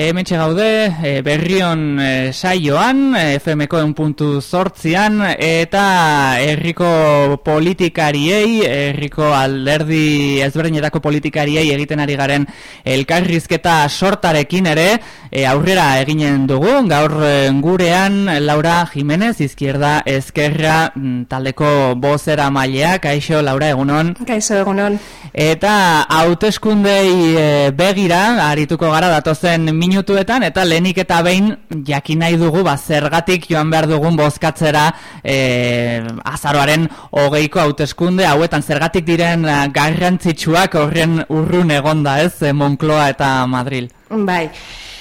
Hemen gaude e, berrion e, saioan, FMko puntu zortzian, eta herriko politikariei, herriko alderdi ezberdinetako politikariei egiten ari garen elkarrizketa sortarekin ere, e, aurrera eginen dugu, gaur gurean Laura Jimenez, izquierda ezkerra mm, taldeko bozera maileak, kaixo Laura egunon. Kaixo egunon. Eta hauteskundei begira, arituko gara datozen minutuetan eta lehenik eta behin jakin nahi dugu ba, zergatik joan behar dugun bozkatzera e, azaroaren hogeiko hauteskunde hauetan zergatik diren eh, garrantzitsuak horren urrun egonda ez e, Moncloa eta Madril. Bai.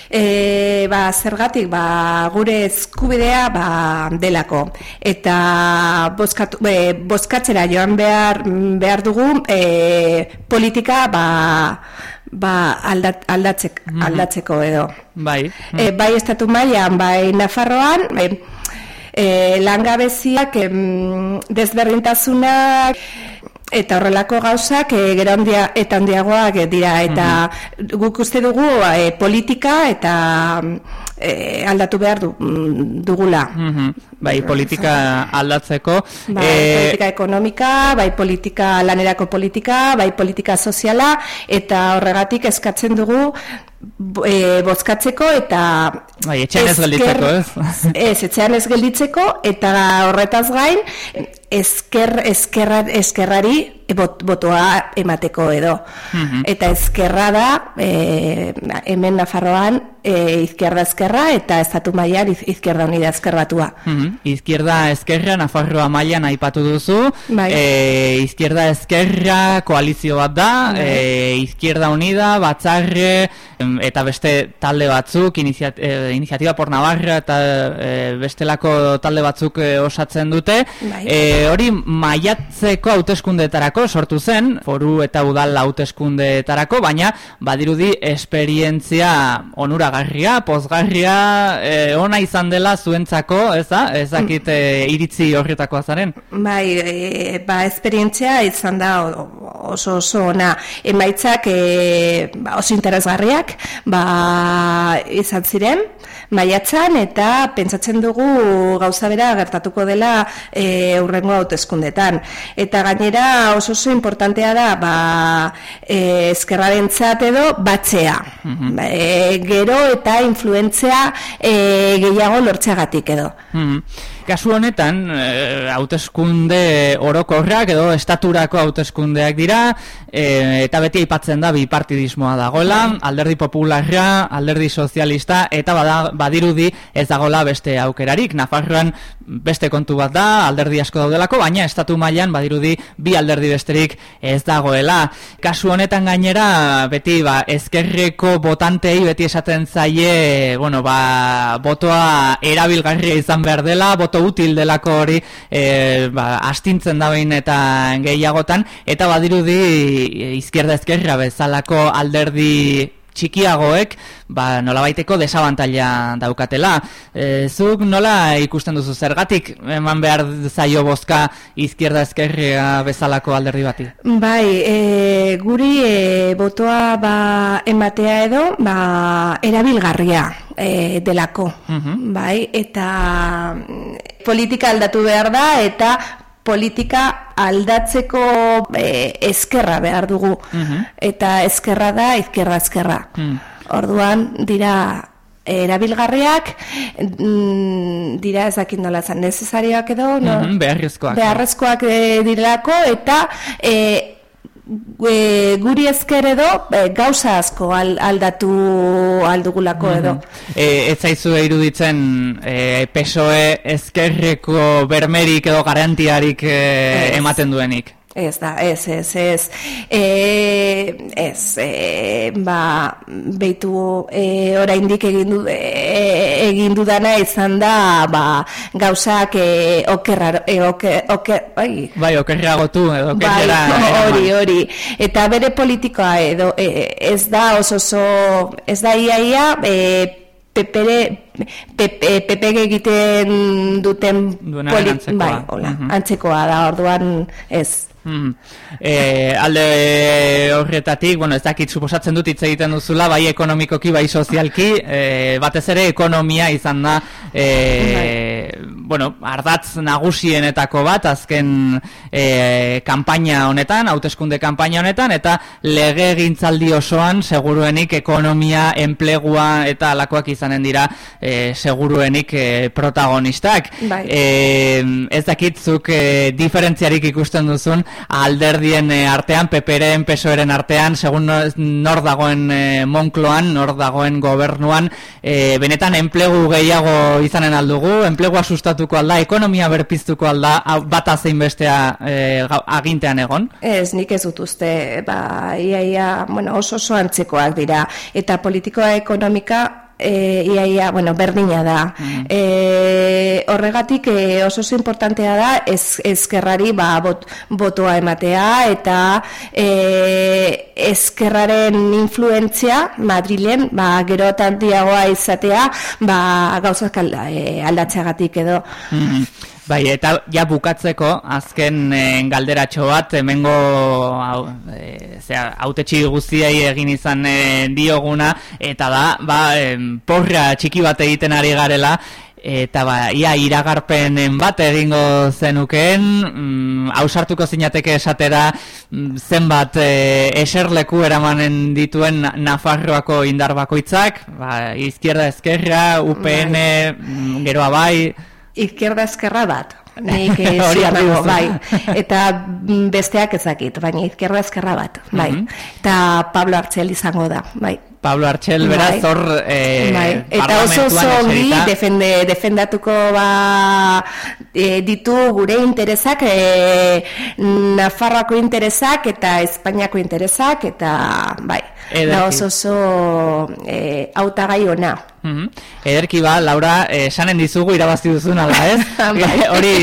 E, ba, zergatik ba, gure eskubidea ba, delako eta bozkatu, e, bozkatzera joan behar, behar dugu e, politika ba, ba, aldat, aldatzek, mhm. aldatzeko edo. Bai. E, bai estatu mailan bai Nafarroan, bai, e, langabeziak em, desberdintasunak eta horrelako gauzak e, gero handia, eta handiagoak dira eta mhm. guk uste dugu e, politika eta e, aldatu behar du, mm, dugula. Mm Bai, politika aldatzeko. Bai, e... politika ekonomika, bai, politika lanerako politika, bai, politika soziala, eta horregatik eskatzen dugu e, bozkatzeko eta bai, etxean ez gelditzeko, ez? Ez, etxean ez gelditzeko, eta horretaz gain, esker, eskerra, eskerrari bot, botoa emateko edo. Mhm. Eta ezkerra da, e, hemen Nafarroan, e, izquierda ezkerra eta estatu mailan izquierda unida ezkerratua. Mm Izquierda ezkerra Nafarroa mailan aipatu duzu. Bai. E, izquierda ezkerra koalizio bat da, bai. e, izquierda unida, batzarre, eta beste talde batzuk, iniziat, e, iniziatiba por Navarra eta e, bestelako talde batzuk e, osatzen dute. Bai. E, hori maiatzeko hauteskundetarako sortu zen, foru eta udal hauteskundeetarako, baina badirudi esperientzia onuragarria, pozgarria, e, ona izan dela zuentzako, ez da? Ezakit e, iritzi horretako azaren? Bai, e, ba, esperientzia izan da oso oso ona emaitzak e, ba, oso interesgarriak, ba, izan ziren, maiatzan eta pentsatzen dugu gauza bera gertatuko dela e, urrengo hauteskundetan. Eta gainera oso oso importantea da ba, e, ezkerraren edo batzea. Mm gero eta influentzia e, gehiago lortzeagatik edo. Mm Kasu honetan, e, hauteskunde orokorrak edo estaturako hauteskundeak dira, e, eta beti aipatzen da bipartidismoa dagoela, alderdi popularra, alderdi sozialista, eta bada, badirudi ez dagoela beste aukerarik. Nafarroan beste kontu bat da, alderdi asko daudelako, baina estatu mailan badirudi bi alderdi besterik ez dagoela. Kasu honetan gainera, beti ba, ezkerreko botantei beti esaten zaie, bueno, ba, botoa erabilgarria izan behar dela, boto util delako hori e, ba, astintzen da behin eta gehiagotan, eta badirudi izkierda ezkerra bezalako alderdi txikiagoek ba, nola baiteko desabantaila daukatela. E, zuk nola ikusten duzu zergatik eman behar zaio bozka izkierda ezkerria bezalako alderdi bati? Bai, e, guri e, botoa ba, ematea edo ba, erabilgarria e, delako. Mhm. bai, eta politika aldatu behar da eta politika aldatzeko e, ezkerra behar dugu. Mhm. Eta ezkerra da, izkerra ezkerra. Mm. Orduan, dira erabilgarriak, mm, dira ezakin nola zan, necesarioak edo, no? Mm beharrezkoak. Beharrezkoak e, direlako, eta e, e, guri ezker edo e, gauza asko aldatu aldugulako edo. E, ez zaizu iruditzen e, PSOE ezkerreko bermerik edo garantiarik e, ematen duenik? Ez da, ez, ez, ez. E, ez, e, ba, behitu e, oraindik egin, du, e, egin dudana izan da, ba, gauzak e, okerra, e, oker, oker, bai. Bai, okerra gotu, edo okerra. Bai, hori, hori. Eta bere politikoa, edo, e, ez da, oso, oso, ez da iaia, e, pepere pepe egiten duten bai, hola, antzekoa da orduan ez Mm. E, alde horretatik, bueno, ez dakit suposatzen dut hitz egiten duzula, bai ekonomikoki, bai sozialki, e, batez ere ekonomia izan da, e, bueno, ardatz nagusienetako bat, azken e, kampaina honetan, hauteskunde kampaina honetan, eta lege gintzaldi osoan, seguruenik ekonomia, enplegua eta alakoak izanen dira, e, seguruenik e, protagonistak. Bai. E, ez dakitzuk e, diferentziarik ikusten duzun, alderdien artean, peperen, pesoeren artean, segun nor dagoen e, Monkloan, nor dagoen gobernuan, e, benetan enplegu gehiago izanen aldugu, enplegua sustatuko alda, ekonomia berpiztuko alda, bata zein bestea e, agintean egon? Ez, nik ez dut uste, ba, ia, ia, bueno, oso oso antzekoak dira, eta politikoa ekonomika e, ia, ia, bueno, berdina da. Mm. E, horregatik e, oso oso importantea da ez, ezkerrari ba, bot, botoa ematea eta e, ezkerraren influentzia Madrilen ba, gero diagoa izatea ba, gauzak e, aldatzeagatik edo. Mm Bai, eta ja bukatzeko azken e, galderatxo bat hemengo hau, e, autetxi guztiei egin izan e, dioguna eta da, ba, porra txiki bat egiten ari garela eta ba, ia iragarpenen bat egingo zenukeen mm, ausartuko zinateke esatera mm, zenbat e, eserleku eramanen dituen Nafarroako indar bakoitzak ba, izkierda ezkerra, UPN bai. mm, geroa bai izquierda eskerra bat. Nik hori dago, bai. Eta besteak ezakit, baina izquierda eskerra bat, bai. Mm Eta Pablo Artxel izango da, bai. Pablo Artxel, beraz, bai. hor eh, bai. Eta oso oso defende, defendatuko ba, e, ditu gure interesak, e, Nafarroako interesak eta Espainiako interesak, eta bai, da oso oso e, autagai ona. Mm Ederki ba, Laura, esanen dizugu irabazi duzun ala ez? Bai. Hori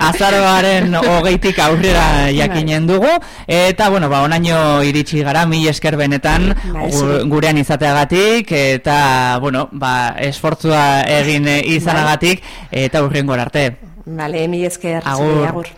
azaroaren hogeitik aurrera bai. jakinen dugu. Eta, bueno, ba, onaino iritsi gara, mi esker benetan, bai, gurean izateagatik, eta, bueno, ba, esfortzua egin izanagatik, eta urrengo arte. Vale, mi esker. Agur.